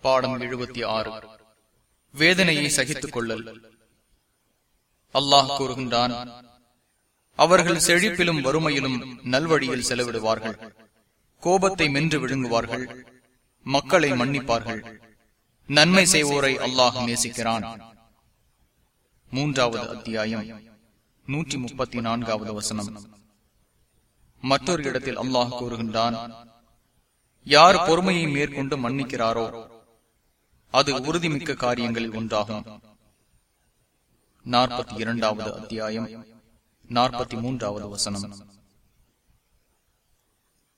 பாடம் எழுபத்தி ஆறு. வேதனையை சகித்துக் கொள்ளல் அல்லாஹ் கூறுகின்றான் அவர்கள் செழிப்பிலும் வறுமையிலும் நல்வழியில் செலவிடுவார்கள். கோபத்தை மென்று விழுங்குவார்கள். மக்களை மன்னிப்பார்கள். நன்மை செய்வோரை அல்லாஹ் நேசிக்கிறான். மூன்றாவது அத்தியாயம் நூற்றி முப்பத்தி நான்காவது வசனம். மற்றொரு இடத்தில் அல்லாஹ் கூறுகின்றான் யார் பொறுமையை மேற்கொண்டு மன்னிக்கிறாரோ அது உறுதிமிக்க காரியங்களில் ஒன்றாகும். நாற்பத்தி இரண்டாவது அத்தியாயம் நாற்பத்தி மூன்றாவது வசனம்.